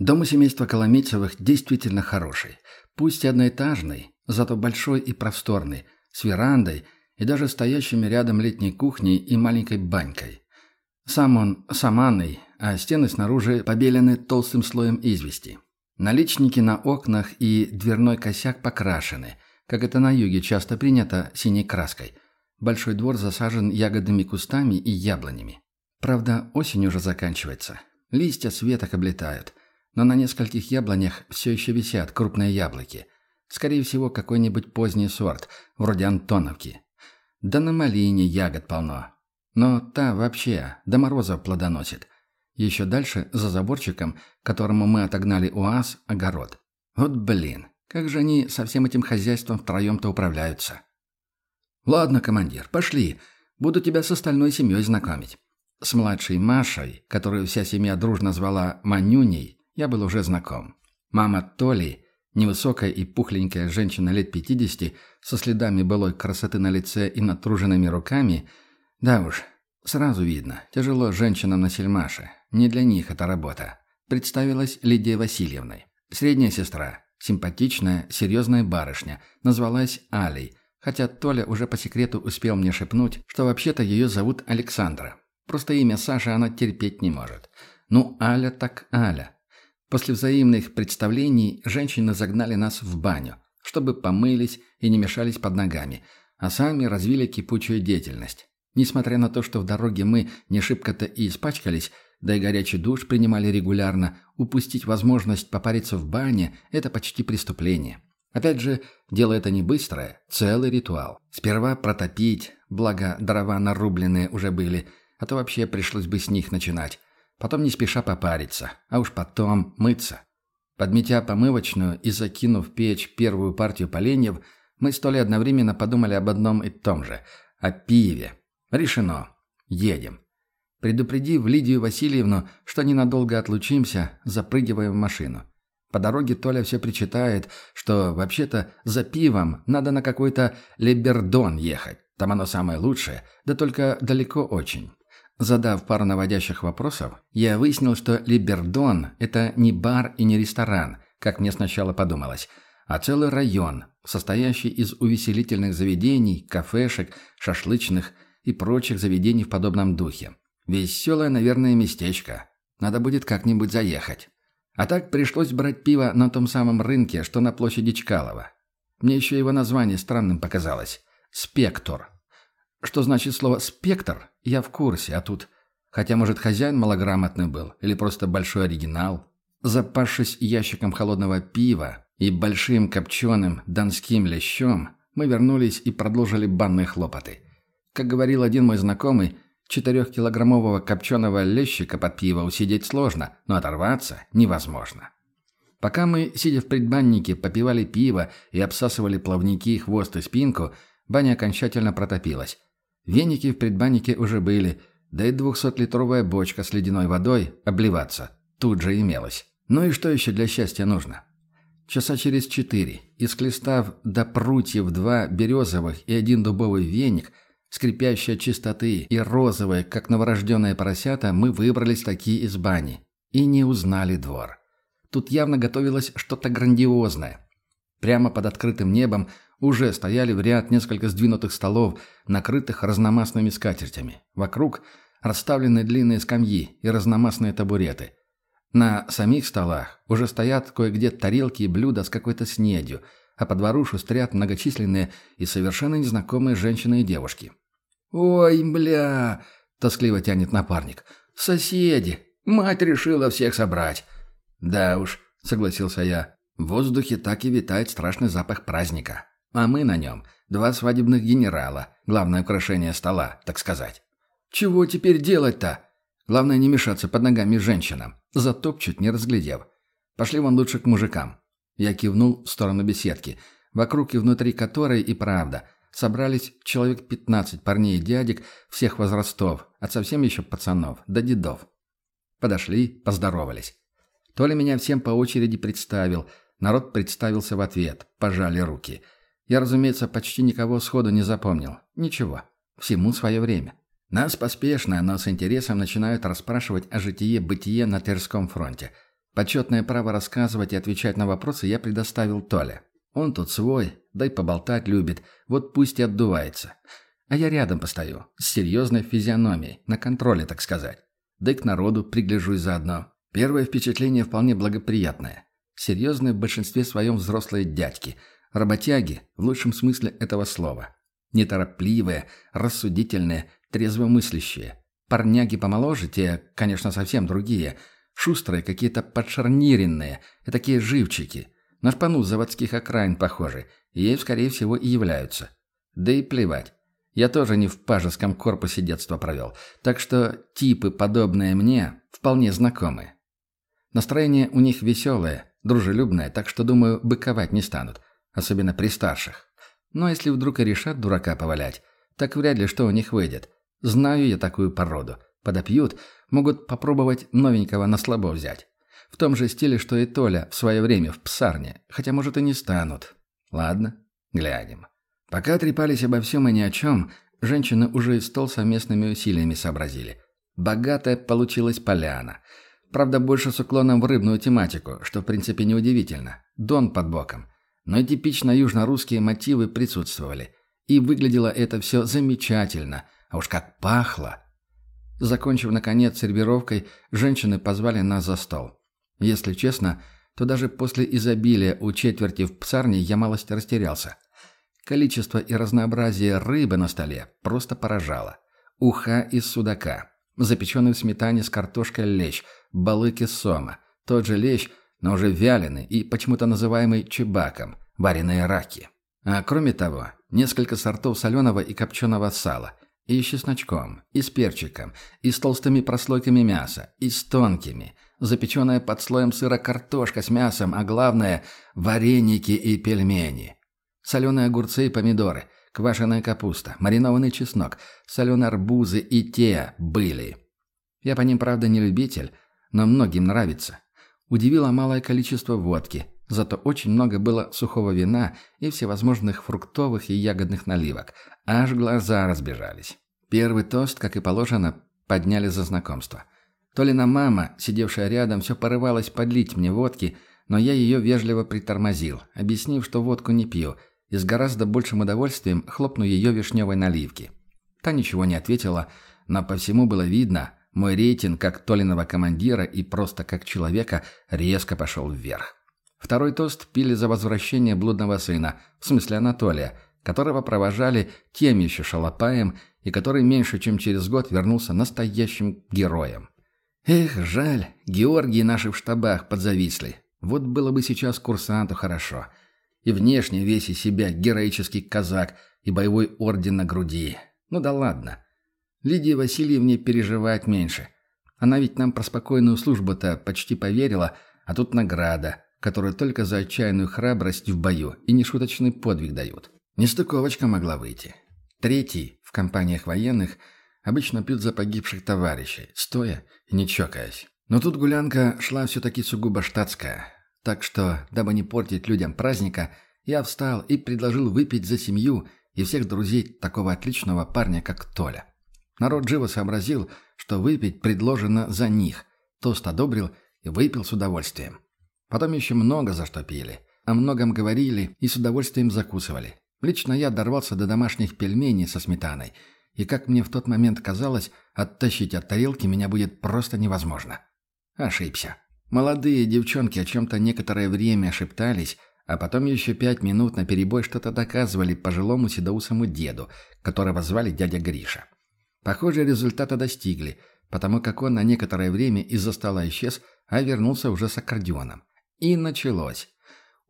Дом у семейства Коломейцевых действительно хороший. Пусть и одноэтажный, зато большой и просторный, с верандой и даже стоящими рядом летней кухней и маленькой банькой. Сам он саманный, а стены снаружи побелены толстым слоем извести. Наличники на окнах и дверной косяк покрашены, как это на юге часто принято, синей краской. Большой двор засажен ягодными кустами и яблонями. Правда, осень уже заканчивается. Листья с веток облетают. Но на нескольких яблонях все еще висят крупные яблоки. Скорее всего, какой-нибудь поздний сорт, вроде Антоновки. Да на малине ягод полно. Но та вообще до морозов плодоносит. Еще дальше, за заборчиком, которому мы отогнали УАЗ, огород. Вот блин, как же они со всем этим хозяйством втроем-то управляются. Ладно, командир, пошли. Буду тебя с остальной семьей знакомить. С младшей Машей, которую вся семья дружно звала Манюней, я был уже знаком. Мама Толи, невысокая и пухленькая женщина лет 50, со следами былой красоты на лице и натруженными руками, да уж, сразу видно, тяжело женщинам на сельмаше, не для них эта работа. Представилась Лидия Васильевной. Средняя сестра, симпатичная, серьезная барышня, назвалась Алей, хотя Толя уже по секрету успел мне шепнуть, что вообще-то ее зовут Александра. Просто имя Саши она терпеть не может. Ну, Аля так Аля. После взаимных представлений женщины загнали нас в баню, чтобы помылись и не мешались под ногами, а сами развили кипучую деятельность. Несмотря на то, что в дороге мы не шибко-то и испачкались, да и горячий душ принимали регулярно, упустить возможность попариться в бане – это почти преступление. Опять же, дело это не быстрое, целый ритуал. Сперва протопить, благо дрова нарубленные уже были, а то вообще пришлось бы с них начинать. Потом не спеша попариться, а уж потом мыться. Подметя помывочную и закинув в печь первую партию поленьев, мы с одновременно подумали об одном и том же – о пиве. Решено. Едем. Предупредив Лидию Васильевну, что ненадолго отлучимся, запрыгиваем в машину. По дороге Толя все причитает, что вообще-то за пивом надо на какой-то Лебердон ехать. Там оно самое лучшее, да только далеко очень. Задав пару наводящих вопросов, я выяснил, что Либердон – это не бар и не ресторан, как мне сначала подумалось, а целый район, состоящий из увеселительных заведений, кафешек, шашлычных и прочих заведений в подобном духе. Веселое, наверное, местечко. Надо будет как-нибудь заехать. А так пришлось брать пиво на том самом рынке, что на площади Чкалова. Мне еще его название странным показалось. «Спектор». Что значит слово «спектр», я в курсе, а тут... Хотя, может, хозяин малограмотный был, или просто большой оригинал. Запавшись ящиком холодного пива и большим копченым донским лещом, мы вернулись и продолжили банные хлопоты. Как говорил один мой знакомый, Четырехкилограммового копченого лещика под пиво усидеть сложно, но оторваться невозможно. Пока мы, сидя в предбаннике, попивали пиво и обсасывали плавники, хвост и спинку, баня окончательно протопилась. Веники в предбаннике уже были, да и двухсотлитровая бочка с ледяной водой обливаться тут же имелась. Ну и что еще для счастья нужно? Часа через четыре, исклестав до прутьев два березовых и один дубовый веник – скрипящей чистоты и розовые, как новорожденные поросята, мы выбрались такие из бани. И не узнали двор. Тут явно готовилось что-то грандиозное. Прямо под открытым небом уже стояли в ряд несколько сдвинутых столов, накрытых разномастными скатертями. Вокруг расставлены длинные скамьи и разномастные табуреты. На самих столах уже стоят кое-где тарелки и блюда с какой-то снедью, а по двору шустрят многочисленные и совершенно незнакомые женщины и девушки. «Ой, бля!» — тоскливо тянет напарник. «Соседи! Мать решила всех собрать!» «Да уж», — согласился я. «В воздухе так и витает страшный запах праздника. А мы на нем два свадебных генерала, главное украшение стола, так сказать». «Чего теперь делать-то?» Главное не мешаться под ногами женщинам. Затопчут, не разглядев. Пошли вон лучше к мужикам. Я кивнул в сторону беседки, вокруг и внутри которой и правда — Собрались человек пятнадцать парней и дядек всех возрастов, от совсем еще пацанов до дедов. Подошли, поздоровались. Толя меня всем по очереди представил, народ представился в ответ, пожали руки. Я, разумеется, почти никого сходу не запомнил. Ничего, всему свое время. Нас поспешно, но с интересом начинают расспрашивать о житие-бытие на Терском фронте. Почетное право рассказывать и отвечать на вопросы я предоставил Толе. Он тут свой, да и поболтать любит, вот пусть и отдувается. А я рядом постою, с серьезной физиономией, на контроле, так сказать. Да и к народу пригляжусь заодно. Первое впечатление вполне благоприятное. Серьезные в большинстве своем взрослые дядьки. Работяги, в лучшем смысле этого слова. Неторопливые, рассудительные, трезвомыслящие. Парняги помоложе, те, конечно, совсем другие. Шустрые, какие-то подшарниренные, такие живчики. На шпану заводских окраин похожи, и ей, скорее всего, и являются. Да и плевать. Я тоже не в пажеском корпусе детства провел, так что типы, подобные мне, вполне знакомы. Настроение у них веселое, дружелюбное, так что, думаю, быковать не станут, особенно при старших. Но если вдруг и решат дурака повалять, так вряд ли что у них выйдет. Знаю я такую породу. Подопьют, могут попробовать новенького на слабо взять. В том же стиле, что и Толя в свое время в псарне, хотя, может, и не станут. Ладно, глянем. Пока трепались обо всем и ни о чем, женщины уже и стол совместными усилиями сообразили. Богатая получилась поляна. Правда, больше с уклоном в рыбную тематику, что в принципе неудивительно. Дон под боком. Но типично южно-русские мотивы присутствовали. И выглядело это все замечательно. А уж как пахло! Закончив, наконец, сервировкой, женщины позвали нас за стол. Если честно, то даже после изобилия у четверти в псарне я малость растерялся. Количество и разнообразие рыбы на столе просто поражало. Уха из судака, запеченный в сметане с картошкой лещ, балыки сома, тот же лещ, но уже вяленый и почему-то называемый чебаком, вареные раки. А кроме того, несколько сортов соленого и копченого сала, и с чесночком, и с перчиком, и с толстыми прослойками мяса, и с тонкими, запеченная под слоем сыра картошка с мясом, а главное – вареники и пельмени – Соленые огурцы и помидоры, квашеная капуста, маринованный чеснок, соленые арбузы и те были. Я по ним, правда, не любитель, но многим нравится. Удивило малое количество водки, зато очень много было сухого вина и всевозможных фруктовых и ягодных наливок. Аж глаза разбежались. Первый тост, как и положено, подняли за знакомство. Толина мама, сидевшая рядом, все порывалась подлить мне водки, но я ее вежливо притормозил, объяснив, что водку не пью – и с гораздо большим удовольствием хлопну ее вишневой наливки. Та ничего не ответила, но по всему было видно, мой рейтинг как Толиного командира и просто как человека резко пошел вверх. Второй тост пили за возвращение блудного сына, в смысле Анатолия, которого провожали тем еще шалопаем и который меньше чем через год вернулся настоящим героем. Эх, жаль, Георгии наши в штабах подзависли. Вот было бы сейчас курсанту хорошо. И внешне весь из себя героический казак и боевой орден на груди. Ну да ладно. Лидии Васильевне переживать меньше. Она ведь нам про спокойную службу-то почти поверила, а тут награда, которую только за отчаянную храбрость в бою и нешуточный подвиг дают. Нестыковочка могла выйти. Третий, в компаниях военных, обычно пьют за погибших товарищей, стоя и не чокаясь. Но тут гулянка шла все-таки сугубо штатская. Так что, дабы не портить людям праздника, я встал и предложил выпить за семью и всех друзей такого отличного парня, как Толя. Народ живо сообразил, что выпить предложено за них. Тост одобрил и выпил с удовольствием. Потом еще много за что пили. О многом говорили и с удовольствием закусывали. Лично я дорвался до домашних пельменей со сметаной. И, как мне в тот момент казалось, оттащить от тарелки меня будет просто невозможно. Ошибся. Молодые девчонки о чем-то некоторое время шептались, а потом еще пять минут на перебой что-то доказывали пожилому седоусому деду, которого звали дядя Гриша. Похоже, результата достигли, потому как он на некоторое время из-за стола исчез, а вернулся уже с аккордеоном. И началось.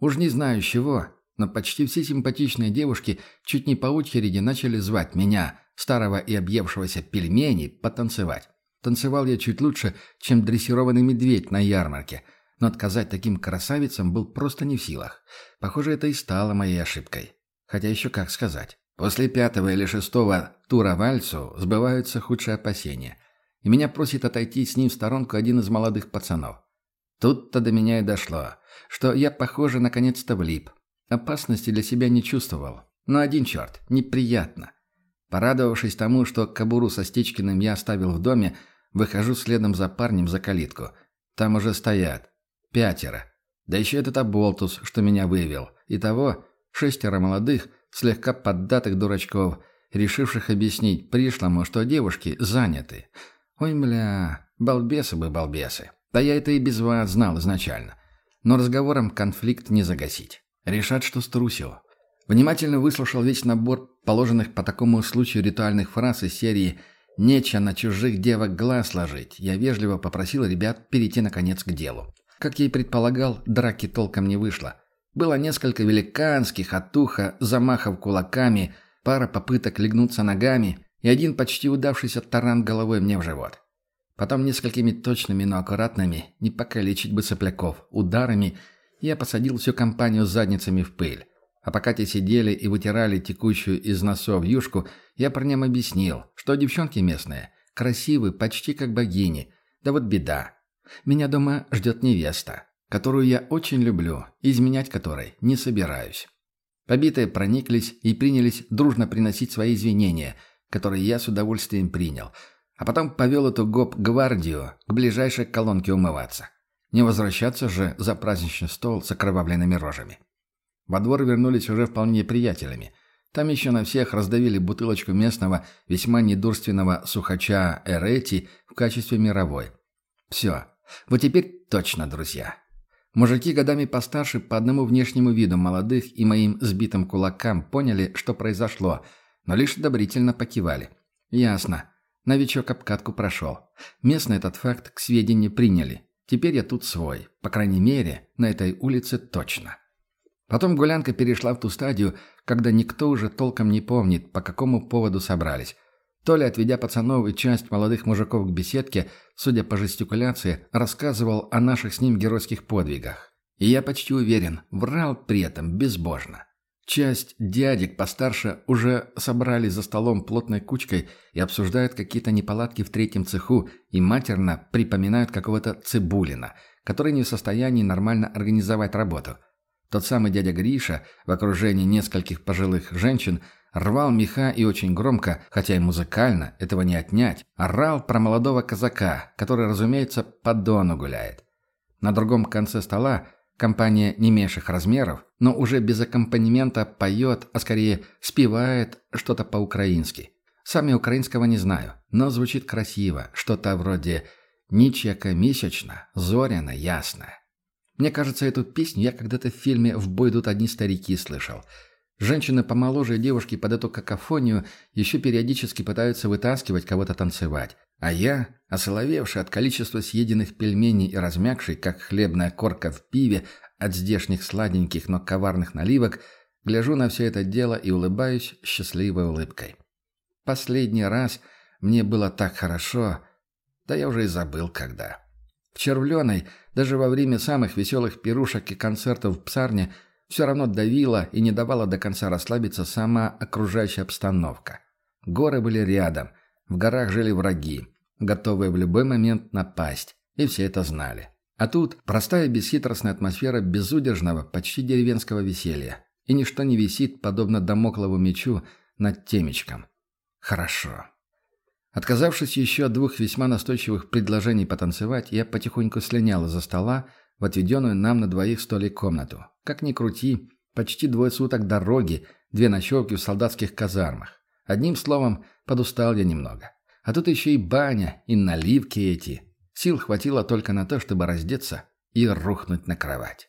Уж не знаю чего, но почти все симпатичные девушки чуть не по очереди начали звать меня, старого и объевшегося пельмени, потанцевать. Танцевал я чуть лучше, чем дрессированный медведь на ярмарке, но отказать таким красавицам был просто не в силах. Похоже, это и стало моей ошибкой. Хотя еще как сказать. После пятого или шестого тура вальсу сбываются худшие опасения. И меня просит отойти с ним в сторонку один из молодых пацанов. Тут-то до меня и дошло, что я, похоже, наконец-то влип. Опасности для себя не чувствовал. Но один черт, неприятно. Порадовавшись тому, что кобуру со Стечкиным я оставил в доме, Выхожу следом за парнем за калитку. Там уже стоят. пятеро. Да еще этот оболтус, что меня вывел. Итого шестеро молодых, слегка поддатых дурачков, решивших объяснить пришлому, что девушки заняты. Ой, мля, балбесы бы балбесы. Да я это и без вас знал изначально. Но разговором конфликт не загасить. Решат, что струсил. Внимательно выслушал весь набор положенных по такому случаю ритуальных фраз из серии «Нече на чужих девок глаз ложить». Я вежливо попросил ребят перейти, наконец, к делу. Как я и предполагал, драки толком не вышло. Было несколько великанских от уха замахов кулаками, пара попыток легнуться ногами и один почти удавшийся таран головой мне в живот. Потом несколькими точными, но аккуратными, не покалечить бы сопляков, ударами я посадил всю компанию задницами в пыль. А пока те сидели и вытирали текущую из носов юшку, я парням объяснил, что девчонки местные, красивы, почти как богини. Да вот беда. Меня дома ждет невеста, которую я очень люблю, изменять которой не собираюсь. Побитые прониклись и принялись дружно приносить свои извинения, которые я с удовольствием принял – а потом повел эту гоп-гвардию к ближайшей колонке умываться. Не возвращаться же за праздничный стол с окровавленными рожами. Во двор вернулись уже вполне приятелями. Там еще на всех раздавили бутылочку местного, весьма недурственного сухача Эрети в качестве мировой. Все. Вот теперь точно, друзья. Мужики годами постарше по одному внешнему виду молодых и моим сбитым кулакам поняли, что произошло, но лишь одобрительно покивали. Ясно. Новичок обкатку прошел. Местные этот факт к сведению приняли. Теперь я тут свой. По крайней мере, на этой улице точно. Потом гулянка перешла в ту стадию, когда никто уже толком не помнит, по какому поводу собрались. То ли, отведя пацанов и часть молодых мужиков к беседке, судя по жестикуляции, рассказывал о наших с ним геройских подвигах. И я почти уверен, врал при этом безбожно. Часть дядек постарше уже собрались за столом плотной кучкой и обсуждают какие-то неполадки в третьем цеху и матерно припоминают какого-то Цибулина, который не в состоянии нормально организовать работу. Тот самый дядя Гриша в окружении нескольких пожилых женщин рвал меха и очень громко, хотя и музыкально, этого не отнять, орал про молодого казака, который, разумеется, по дону гуляет. На другом конце стола Компания не меньших размеров, но уже без аккомпанемента поет, а скорее спевает что-то по-украински. Сам я украинского не знаю, но звучит красиво, что-то вроде «Ничьяка месячно, зоряна ясная». Мне кажется, эту песню я когда-то в фильме «В бой идут одни старики» слышал. Женщины помоложе девушки под эту какофонию еще периодически пытаются вытаскивать кого-то танцевать. А я, осоловевший от количества съеденных пельменей и размягший, как хлебная корка в пиве, от здешних сладеньких, но коварных наливок, гляжу на все это дело и улыбаюсь счастливой улыбкой. Последний раз мне было так хорошо, да я уже и забыл когда. В Червленой, даже во время самых веселых пирушек и концертов в псарне, все равно давила и не давала до конца расслабиться сама окружающая обстановка. Горы были рядом – в горах жили враги, готовые в любой момент напасть, и все это знали. А тут простая бесхитростная атмосфера безудержного, почти деревенского веселья. И ничто не висит, подобно домоклову мечу, над темечком. Хорошо. Отказавшись еще от двух весьма настойчивых предложений потанцевать, я потихоньку слинял из-за стола в отведенную нам на двоих столик комнату. Как ни крути, почти двое суток дороги, две ночевки в солдатских казармах. Одним словом, подустал я немного. А тут еще и баня, и наливки эти. Сил хватило только на то, чтобы раздеться и рухнуть на кровать.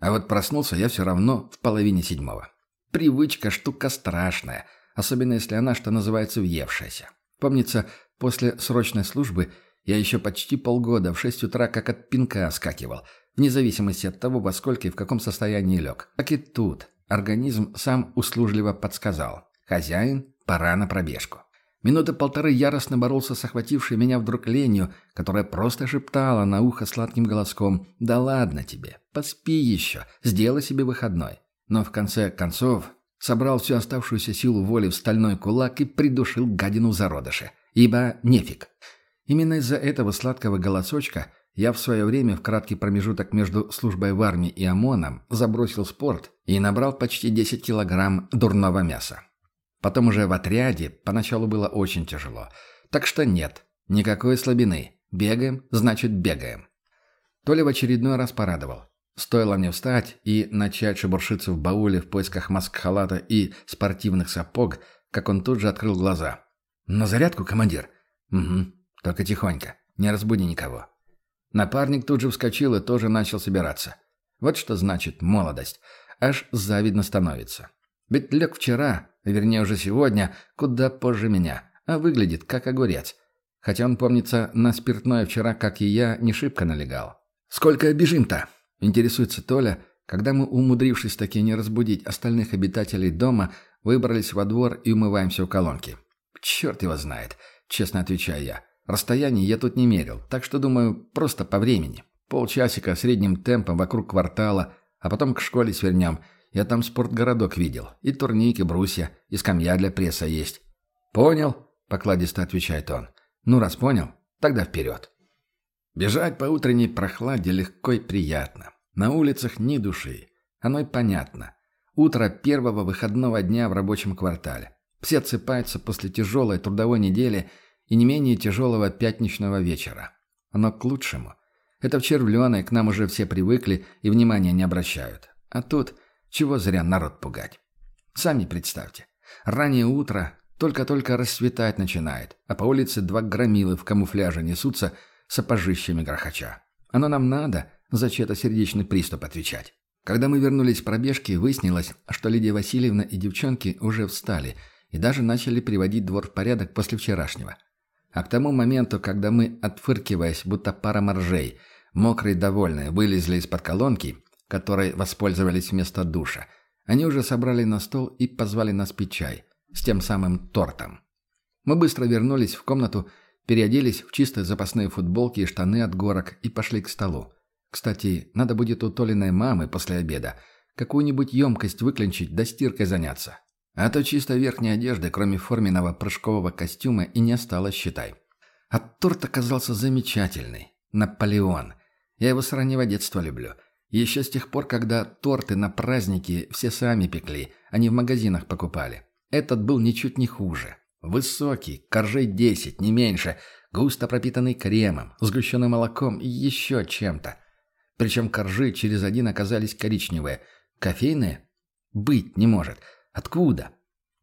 А вот проснулся я все равно в половине седьмого. Привычка – штука страшная, особенно если она, что называется, въевшаяся. Помнится, после срочной службы я еще почти полгода в шесть утра как от пинка скакивал, вне зависимости от того, во сколько и в каком состоянии лег. Так и тут организм сам услужливо подсказал. Хозяин Пора на пробежку. Минуты полторы яростно боролся с охватившей меня вдруг ленью, которая просто шептала на ухо сладким голоском «Да ладно тебе, поспи еще, сделай себе выходной». Но в конце концов собрал всю оставшуюся силу воли в стальной кулак и придушил гадину в зародыше. Ибо нефиг. Именно из-за этого сладкого голосочка я в свое время в краткий промежуток между службой в армии и ОМОНом забросил спорт и набрал почти 10 килограмм дурного мяса. Потом уже в отряде поначалу было очень тяжело. Так что нет, никакой слабины. Бегаем, значит бегаем. Толя в очередной раз порадовал. Стоило мне встать и начать шебуршиться в бауле в поисках маск-халата и спортивных сапог, как он тут же открыл глаза. «На зарядку, командир?» «Угу. Только тихонько. Не разбуди никого». Напарник тут же вскочил и тоже начал собираться. Вот что значит молодость. Аж завидно становится. Ведь лег вчера, вернее уже сегодня, куда позже меня, а выглядит как огурец. Хотя он, помнится, на спиртное вчера, как и я, не шибко налегал. «Сколько бежим-то?» – интересуется Толя, когда мы, умудрившись таки не разбудить остальных обитателей дома, выбрались во двор и умываемся у колонки. «Черт его знает», – честно отвечаю я. Расстояние я тут не мерил, так что, думаю, просто по времени. Полчасика средним темпом вокруг квартала, а потом к школе свернем. Я там спортгородок видел. И турник, и брусья, и скамья для пресса есть. «Понял», — покладисто отвечает он. «Ну, раз понял, тогда вперед». Бежать по утренней прохладе легко и приятно. На улицах ни души. Оно и понятно. Утро первого выходного дня в рабочем квартале. Все отсыпаются после тяжелой трудовой недели — и не менее тяжелого пятничного вечера. Оно к лучшему. Это в Червленой к нам уже все привыкли и внимания не обращают. А тут чего зря народ пугать. Сами представьте. Раннее утро только-только расцветать начинает, а по улице два громилы в камуфляже несутся сапожищами грохоча. Оно нам надо за чей-то сердечный приступ отвечать. Когда мы вернулись с пробежки, выяснилось, что Лидия Васильевна и девчонки уже встали и даже начали приводить двор в порядок после вчерашнего. А к тому моменту, когда мы, отфыркиваясь, будто пара моржей, мокрые довольные, вылезли из-под колонки, которой воспользовались вместо душа, они уже собрали на стол и позвали нас пить чай с тем самым тортом. Мы быстро вернулись в комнату, переоделись в чистые запасные футболки и штаны от горок и пошли к столу. Кстати, надо будет у Толиной мамы после обеда какую-нибудь емкость выклинчить да стиркой заняться. А то чисто верхней одежды, кроме форменного прыжкового костюма, и не осталось, считай. А торт оказался замечательный. Наполеон. Я его с раннего детства люблю. Еще с тех пор, когда торты на праздники все сами пекли, а не в магазинах покупали. Этот был ничуть не хуже. Высокий, коржей 10, не меньше, густо пропитанный кремом, сгущенным молоком и еще чем-то. Причем коржи через один оказались коричневые. Кофейные? Быть не может. Откуда?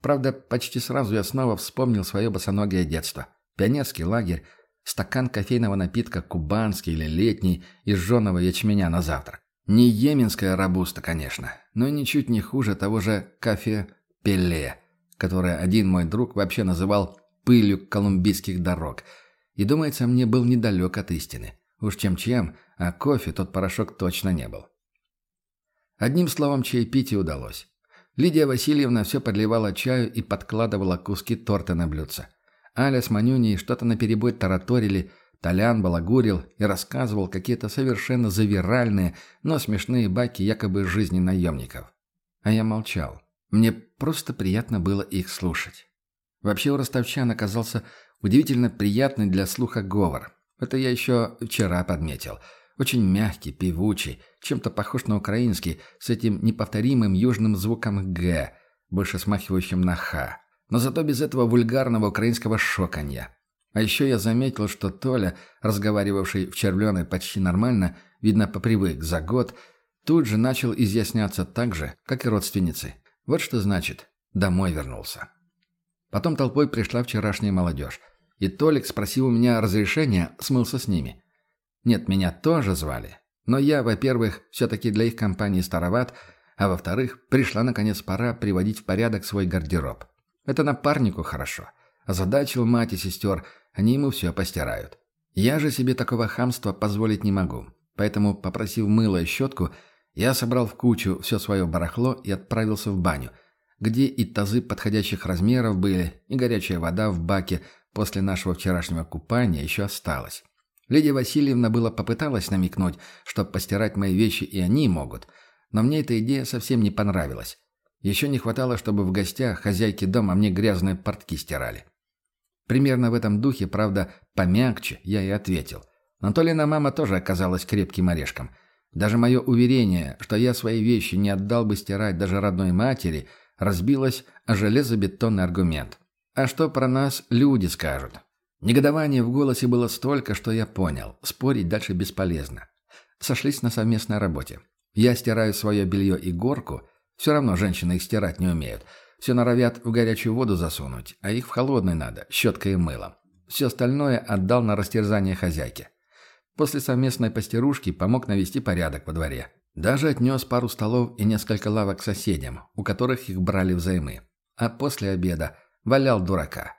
Правда, почти сразу я снова вспомнил свое босоногое детство. Пионерский лагерь, стакан кофейного напитка кубанский или летний из жженого ячменя на завтрак. Не йеменская рабуста, конечно, но ничуть не хуже того же кафе-пеле, которое один мой друг вообще называл «пылью колумбийских дорог». И, думается, мне был недалек от истины. Уж чем-чем, а кофе тот порошок точно не был. Одним словом, чаепитие удалось. Лидия Васильевна все подливала чаю и подкладывала куски торта на блюдце. Аля с Манюней что-то наперебой тараторили, Толян балагурил и рассказывал какие-то совершенно завиральные, но смешные баки якобы жизни наемников. А я молчал. Мне просто приятно было их слушать. Вообще у ростовчан оказался удивительно приятный для слуха говор. Это я еще вчера подметил – очень мягкий, певучий, чем-то похож на украинский, с этим неповторимым южным звуком «г», больше смахивающим на «х». Но зато без этого вульгарного украинского шоканья. А еще я заметил, что Толя, разговаривавший в червленой почти нормально, видно, попривык за год, тут же начал изъясняться так же, как и родственницы. Вот что значит «домой вернулся». Потом толпой пришла вчерашняя молодежь. И Толик, спросил у меня разрешения, смылся с ними. Нет, меня тоже звали. Но я, во-первых, все-таки для их компании староват, а во-вторых, пришла наконец пора приводить в порядок свой гардероб. Это напарнику хорошо. Озадачил мать и сестер, они ему все постирают. Я же себе такого хамства позволить не могу. Поэтому, попросив мыло и щетку, я собрал в кучу все свое барахло и отправился в баню, где и тазы подходящих размеров были, и горячая вода в баке после нашего вчерашнего купания еще осталась. Лидия Васильевна было попыталась намекнуть, что постирать мои вещи и они могут, но мне эта идея совсем не понравилась. Еще не хватало, чтобы в гостях хозяйки дома мне грязные портки стирали. Примерно в этом духе, правда, помягче, я и ответил. Анатолина мама тоже оказалась крепким орешком. Даже мое уверение, что я свои вещи не отдал бы стирать даже родной матери, разбилось о железобетонный аргумент. А что про нас люди скажут? Негодования в голосе было столько, что я понял. Спорить дальше бесполезно. сошлись на совместной работе. Я стираю свое белье и горку, все равно женщины их стирать не умеют. Все норовят в горячую воду засунуть, а их в холодной надо, щеткой и мылом. Все остальное отдал на растерзание хозяйке. После совместной постирушки помог навести порядок во дворе. Даже отнес пару столов и несколько лавок соседям, у которых их брали взаймы. А после обеда валял дурака.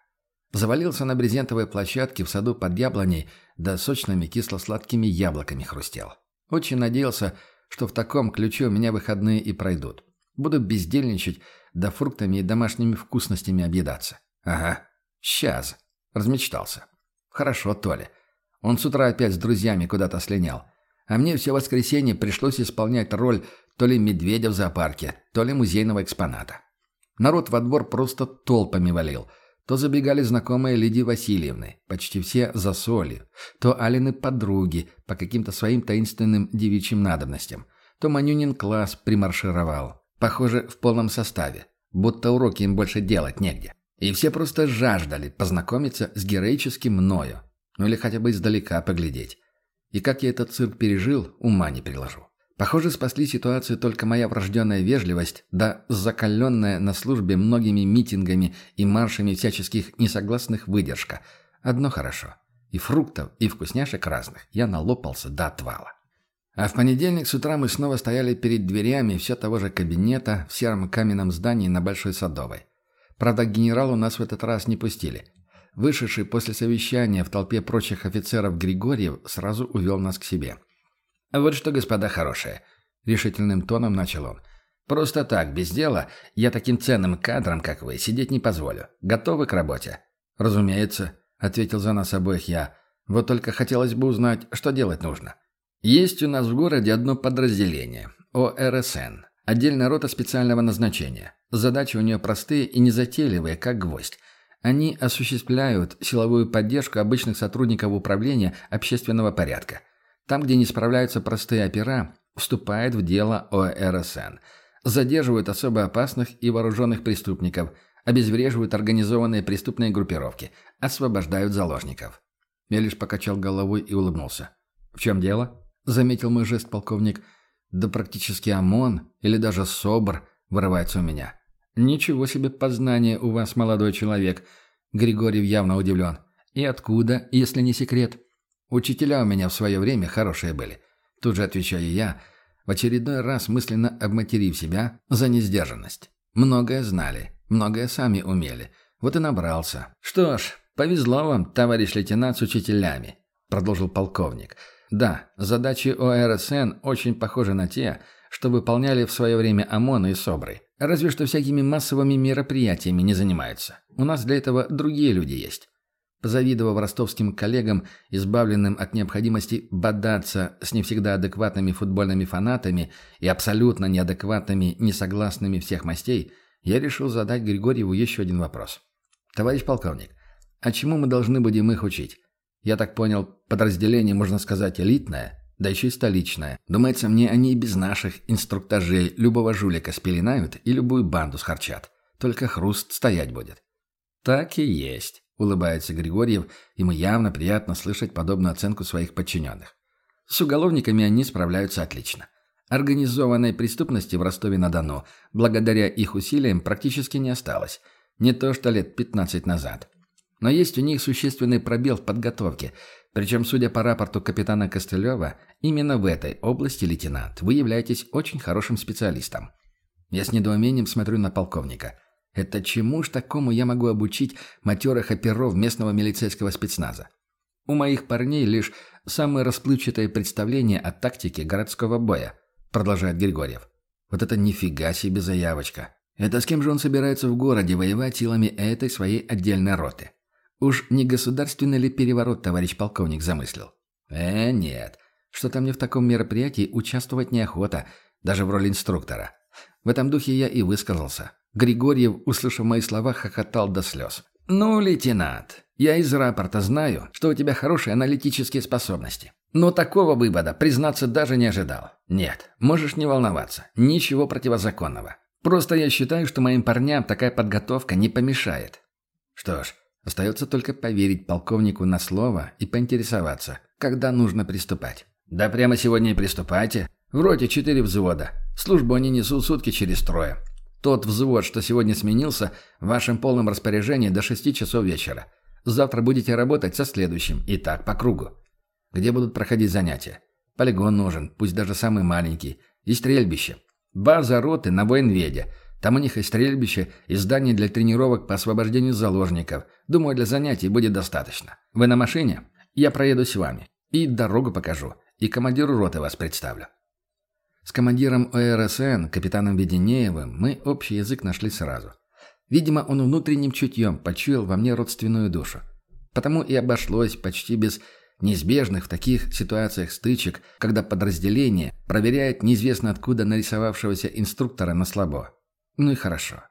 Завалился на брезентовой площадке в саду под яблоней, да сочными кисло-сладкими яблоками хрустел. Очень надеялся, что в таком ключе у меня выходные и пройдут. Буду бездельничать, да фруктами и домашними вкусностями объедаться. Ага, сейчас. Размечтался. Хорошо, Толя. Он с утра опять с друзьями куда-то слинял. А мне все воскресенье пришлось исполнять роль то ли медведя в зоопарке, то ли музейного экспоната. Народ во двор просто толпами валил. То забегали знакомые Лидии Васильевны, почти все за солью, то Алины подруги по каким-то своим таинственным девичьим надобностям, то Манюнин класс примаршировал, похоже, в полном составе, будто уроки им больше делать негде. И все просто жаждали познакомиться с героическим мною, ну или хотя бы издалека поглядеть. И как я этот цирк пережил, ума не приложу. Похоже, спасли ситуацию только моя врожденная вежливость, да закаленная на службе многими митингами и маршами всяческих несогласных выдержка. Одно хорошо. И фруктов, и вкусняшек разных я налопался до отвала. А в понедельник с утра мы снова стояли перед дверями все того же кабинета в сером каменном здании на Большой Садовой. Правда, генералу нас в этот раз не пустили. Вышедший после совещания в толпе прочих офицеров Григорьев сразу увел нас к себе. «Вот что, господа хорошие», — решительным тоном начал он. «Просто так, без дела, я таким ценным кадрам, как вы, сидеть не позволю. Готовы к работе?» «Разумеется», — ответил за нас обоих я. «Вот только хотелось бы узнать, что делать нужно». «Есть у нас в городе одно подразделение — ОРСН, отдельная рота специального назначения. Задачи у нее простые и незатейливые, как гвоздь. Они осуществляют силовую поддержку обычных сотрудников управления общественного порядка. Там, где не справляются простые опера, вступает в дело ОРСН. Задерживают особо опасных и вооруженных преступников, обезвреживают организованные преступные группировки, освобождают заложников. Я лишь покачал головой и улыбнулся. «В чем дело?» – заметил мой жест полковник. «Да практически ОМОН или даже СОБР вырывается у меня». «Ничего себе познание у вас, молодой человек!» Григорьев явно удивлен. «И откуда, если не секрет?» «Учителя у меня в свое время хорошие были». Тут же отвечаю я, в очередной раз мысленно обматерив себя за несдержанность. Многое знали, многое сами умели. Вот и набрался. «Что ж, повезло вам, товарищ лейтенант, с учителями», — продолжил полковник. «Да, задачи ОРСН очень похожи на те, что выполняли в свое время ОМОН и СОБРы. Разве что всякими массовыми мероприятиями не занимаются. У нас для этого другие люди есть. Позавидовав ростовским коллегам, избавленным от необходимости бодаться с не всегда адекватными футбольными фанатами и абсолютно неадекватными, несогласными всех мастей, я решил задать Григорьеву еще один вопрос. «Товарищ полковник, а чему мы должны будем их учить? Я так понял, подразделение, можно сказать, элитное?» Да еще и столичная. Думается мне, они и без наших инструктажей любого жулика спеленают и любую банду схарчат. Только хруст стоять будет. Так и есть, улыбается Григорьев, ему явно приятно слышать подобную оценку своих подчиненных. С уголовниками они справляются отлично. Организованной преступности в Ростове-на-Дону, благодаря их усилиям, практически не осталось. Не то что лет 15 назад. Но есть у них существенный пробел в подготовке – причем, судя по рапорту капитана Костылева, именно в этой области, лейтенант, вы являетесь очень хорошим специалистом. Я с недоумением смотрю на полковника. Это чему ж такому я могу обучить матерых оперов местного милицейского спецназа? У моих парней лишь самое расплывчатое представление о тактике городского боя, продолжает Григорьев. Вот это нифига себе заявочка. Это с кем же он собирается в городе воевать силами этой своей отдельной роты? Уж не государственный ли переворот товарищ полковник замыслил? Э, нет. Что-то мне в таком мероприятии участвовать неохота, даже в роли инструктора. В этом духе я и высказался. Григорьев, услышав мои слова, хохотал до слез. «Ну, лейтенант, я из рапорта знаю, что у тебя хорошие аналитические способности. Но такого вывода, признаться, даже не ожидал. Нет, можешь не волноваться. Ничего противозаконного. Просто я считаю, что моим парням такая подготовка не помешает. Что ж, Остается только поверить полковнику на слово и поинтересоваться, когда нужно приступать. «Да прямо сегодня и приступайте. В роте четыре взвода. Службу они несут сутки через трое. Тот взвод, что сегодня сменился, в вашем полном распоряжении до шести часов вечера. Завтра будете работать со следующим, и так по кругу. Где будут проходить занятия? Полигон нужен, пусть даже самый маленький. И стрельбище. База роты на военведе. Там у них и стрельбище, и здание для тренировок по освобождению заложников. Думаю, для занятий будет достаточно. Вы на машине? Я проеду с вами. И дорогу покажу. И командиру роты вас представлю. С командиром ОРСН, капитаном Веденеевым, мы общий язык нашли сразу. Видимо, он внутренним чутьем почуял во мне родственную душу. Потому и обошлось почти без неизбежных в таких ситуациях стычек, когда подразделение проверяет неизвестно откуда нарисовавшегося инструктора на слабо. Ну и хорошо.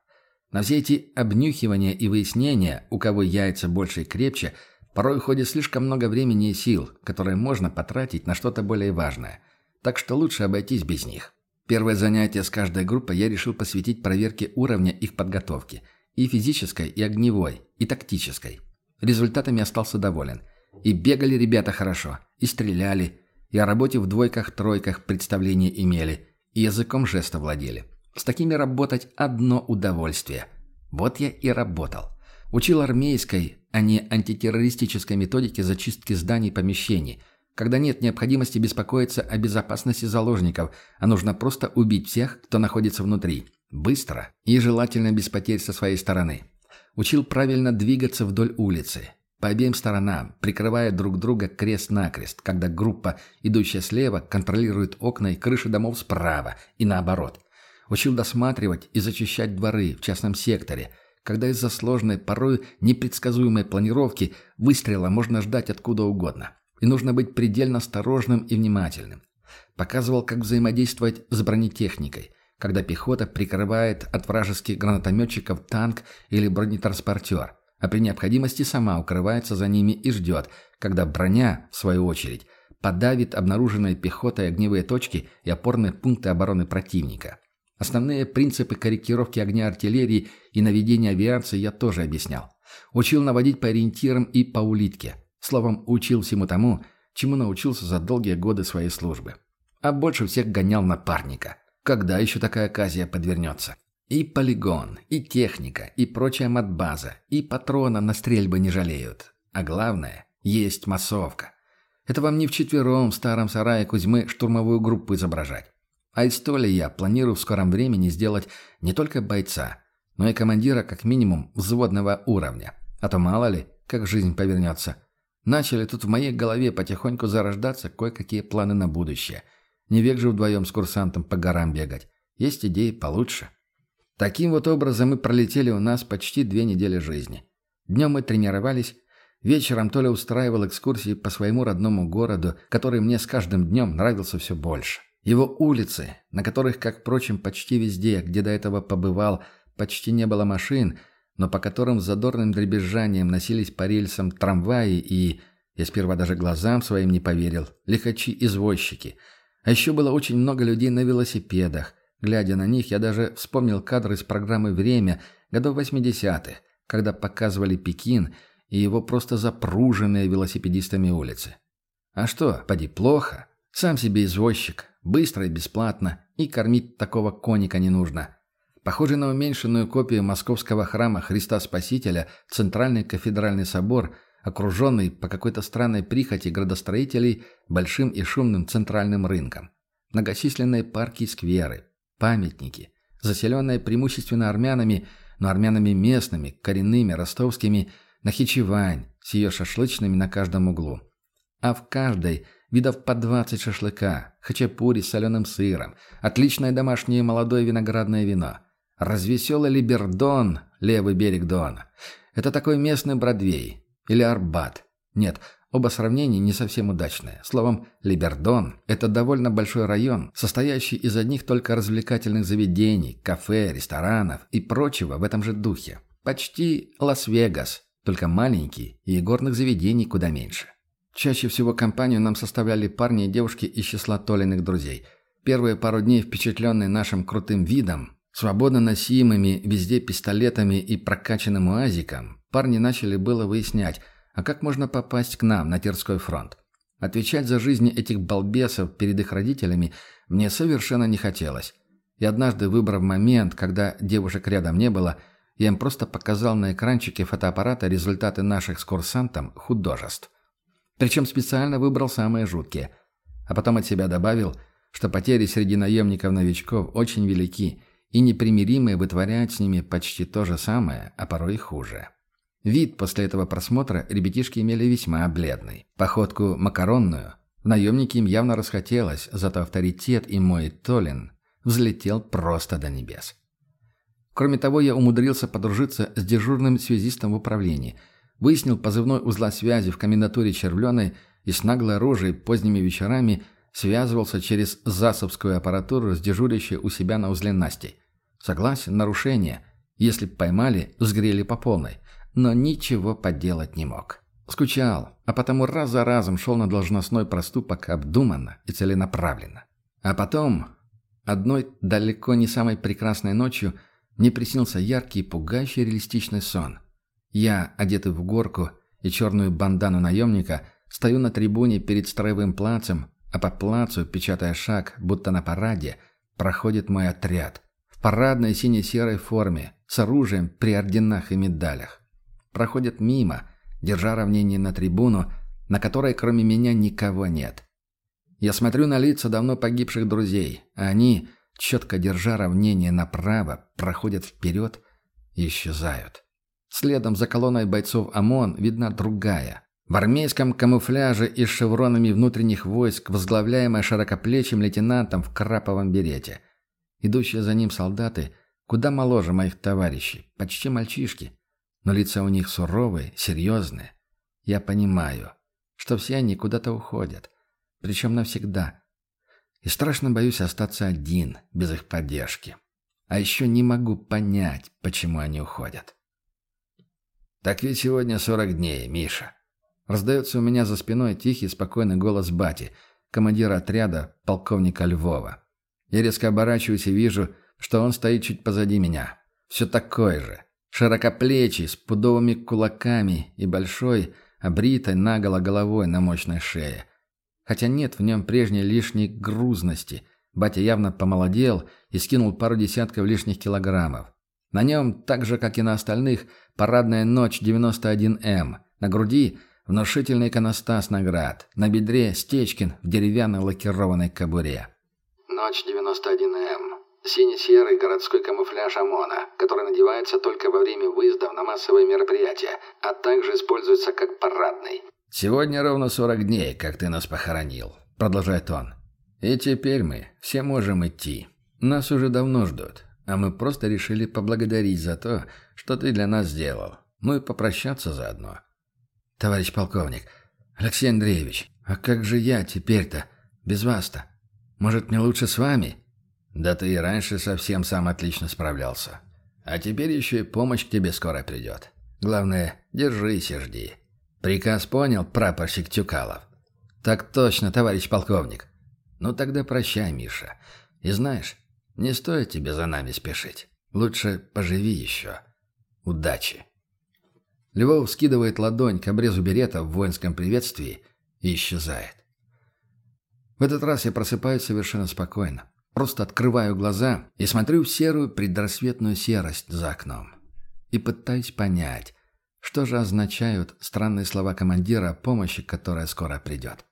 На все эти обнюхивания и выяснения, у кого яйца больше и крепче, порой уходит слишком много времени и сил, которые можно потратить на что-то более важное – так что лучше обойтись без них. Первое занятие с каждой группой я решил посвятить проверке уровня их подготовки. И физической, и огневой, и тактической. Результатами остался доволен. И бегали ребята хорошо, и стреляли, и о работе в двойках-тройках представления имели, и языком жеста владели. С такими работать одно удовольствие. Вот я и работал. Учил армейской, а не антитеррористической методике зачистки зданий и помещений – когда нет необходимости беспокоиться о безопасности заложников, а нужно просто убить всех, кто находится внутри. Быстро и желательно без потерь со своей стороны. Учил правильно двигаться вдоль улицы. По обеим сторонам, прикрывая друг друга крест-накрест, когда группа, идущая слева, контролирует окна и крыши домов справа, и наоборот. Учил досматривать и зачищать дворы в частном секторе, когда из-за сложной, порой непредсказуемой планировки выстрела можно ждать откуда угодно и нужно быть предельно осторожным и внимательным. Показывал, как взаимодействовать с бронетехникой, когда пехота прикрывает от вражеских гранатометчиков танк или бронетранспортер, а при необходимости сама укрывается за ними и ждет, когда броня, в свою очередь, подавит обнаруженные пехотой огневые точки и опорные пункты обороны противника. Основные принципы корректировки огня артиллерии и наведения авиации я тоже объяснял. Учил наводить по ориентирам и по улитке – Словом, учил всему тому, чему научился за долгие годы своей службы. А больше всех гонял напарника. Когда еще такая оказия подвернется? И полигон, и техника, и прочая матбаза, и патрона на стрельбы не жалеют. А главное, есть массовка. Это вам не вчетвером в старом сарае Кузьмы штурмовую группу изображать. А из то ли я планирую в скором времени сделать не только бойца, но и командира как минимум взводного уровня. А то мало ли, как жизнь повернется – Начали тут в моей голове потихоньку зарождаться кое-какие планы на будущее. Не век же вдвоем с курсантом по горам бегать. Есть идеи получше. Таким вот образом мы пролетели у нас почти две недели жизни. Днем мы тренировались, вечером Толя устраивал экскурсии по своему родному городу, который мне с каждым днем нравился все больше. Его улицы, на которых, как, впрочем, почти везде, где до этого побывал, почти не было машин – но по которым с задорным дребезжанием носились по рельсам трамваи и, я сперва даже глазам своим не поверил, лихачи-извозчики. А еще было очень много людей на велосипедах. Глядя на них, я даже вспомнил кадры из программы «Время» годов 80-х, когда показывали Пекин и его просто запруженные велосипедистами улицы. А что, поди, плохо? Сам себе извозчик, быстро и бесплатно, и кормить такого коника не нужно. Похожий на уменьшенную копию московского храма Христа Спасителя, Центральный кафедральный собор, окруженный по какой-то странной прихоти градостроителей большим и шумным центральным рынком. Многочисленные парки и скверы, памятники, заселенные преимущественно армянами, но армянами местными, коренными, ростовскими, Нахичевань с ее шашлычными на каждом углу. А в каждой видов по 20 шашлыка, хачапури с соленым сыром, отличное домашнее молодое виноградное вино – Развеселый Либердон, левый берег Дона. Это такой местный Бродвей. Или Арбат. Нет, оба сравнения не совсем удачные. Словом, Либердон – это довольно большой район, состоящий из одних только развлекательных заведений, кафе, ресторанов и прочего в этом же духе. Почти Лас-Вегас, только маленький, и горных заведений куда меньше. Чаще всего компанию нам составляли парни и девушки из числа Толиных друзей. Первые пару дней, впечатленные нашим крутым видом, Свободно носимыми везде пистолетами и прокачанным уазиком, парни начали было выяснять, а как можно попасть к нам на Терской фронт. Отвечать за жизни этих балбесов перед их родителями мне совершенно не хотелось. И однажды, выбрав момент, когда девушек рядом не было, я им просто показал на экранчике фотоаппарата результаты наших с курсантом художеств. Причем специально выбрал самые жуткие. А потом от себя добавил, что потери среди наемников-новичков очень велики, и непримиримые вытворяют с ними почти то же самое, а порой и хуже. Вид после этого просмотра ребятишки имели весьма бледный. Походку макаронную. В наемнике им явно расхотелось, зато авторитет и мой Толин взлетел просто до небес. Кроме того, я умудрился подружиться с дежурным связистом в управлении, выяснил позывной узла связи в комендатуре Червленой и с наглой рожей поздними вечерами связывался через засовскую аппаратуру с дежурящей у себя на узле Настей. Согласен, нарушение. Если б поймали, сгрели по полной – но ничего поделать не мог. Скучал, а потому раз за разом шел на должностной проступок обдуманно и целенаправленно. А потом, одной далеко не самой прекрасной ночью, мне приснился яркий и пугающий реалистичный сон. Я, одетый в горку и черную бандану наемника, стою на трибуне перед строевым плацем, а по плацу, печатая шаг, будто на параде, проходит мой отряд. В парадной сине-серой форме, с оружием при орденах и медалях проходят мимо, держа равнение на трибуну, на которой кроме меня никого нет. Я смотрю на лица давно погибших друзей, а они, четко держа равнение направо, проходят вперед и исчезают. Следом за колонной бойцов ОМОН видна другая. В армейском камуфляже и с шевронами внутренних войск, возглавляемая широкоплечим лейтенантом в краповом берете. Идущие за ним солдаты куда моложе моих товарищей, почти мальчишки но лица у них суровые, серьезные. Я понимаю, что все они куда-то уходят, причем навсегда. И страшно боюсь остаться один, без их поддержки. А еще не могу понять, почему они уходят. «Так ведь сегодня сорок дней, Миша». Раздается у меня за спиной тихий, спокойный голос бати, командира отряда, полковника Львова. Я резко оборачиваюсь и вижу, что он стоит чуть позади меня. Все такой же, Широкоплечий, с пудовыми кулаками и большой, обритой наголо головой на мощной шее. Хотя нет в нем прежней лишней грузности. Батя явно помолодел и скинул пару десятков лишних килограммов. На нем, так же, как и на остальных, парадная ночь 91М. На груди внушительный иконостас наград. На бедре Стечкин в деревянной лакированной кобуре. Ночь 91М. Сине-серый городской камуфляж ОМОНа, который надевается только во время выездов на массовые мероприятия, а также используется как парадный. «Сегодня ровно 40 дней, как ты нас похоронил», — продолжает он. «И теперь мы все можем идти. Нас уже давно ждут, а мы просто решили поблагодарить за то, что ты для нас сделал. Ну и попрощаться заодно». «Товарищ полковник, Алексей Андреевич, а как же я теперь-то, без вас-то? Может, мне лучше с вами?» Да ты и раньше совсем сам отлично справлялся. А теперь еще и помощь к тебе скоро придет. Главное, держись и жди. Приказ понял, прапорщик Тюкалов? Так точно, товарищ полковник. Ну тогда прощай, Миша. И знаешь, не стоит тебе за нами спешить. Лучше поживи еще. Удачи. Львов скидывает ладонь к обрезу берета в воинском приветствии и исчезает. В этот раз я просыпаюсь совершенно спокойно. Просто открываю глаза и смотрю в серую предрассветную серость за окном. И пытаюсь понять, что же означают странные слова командира о помощи, которая скоро придет.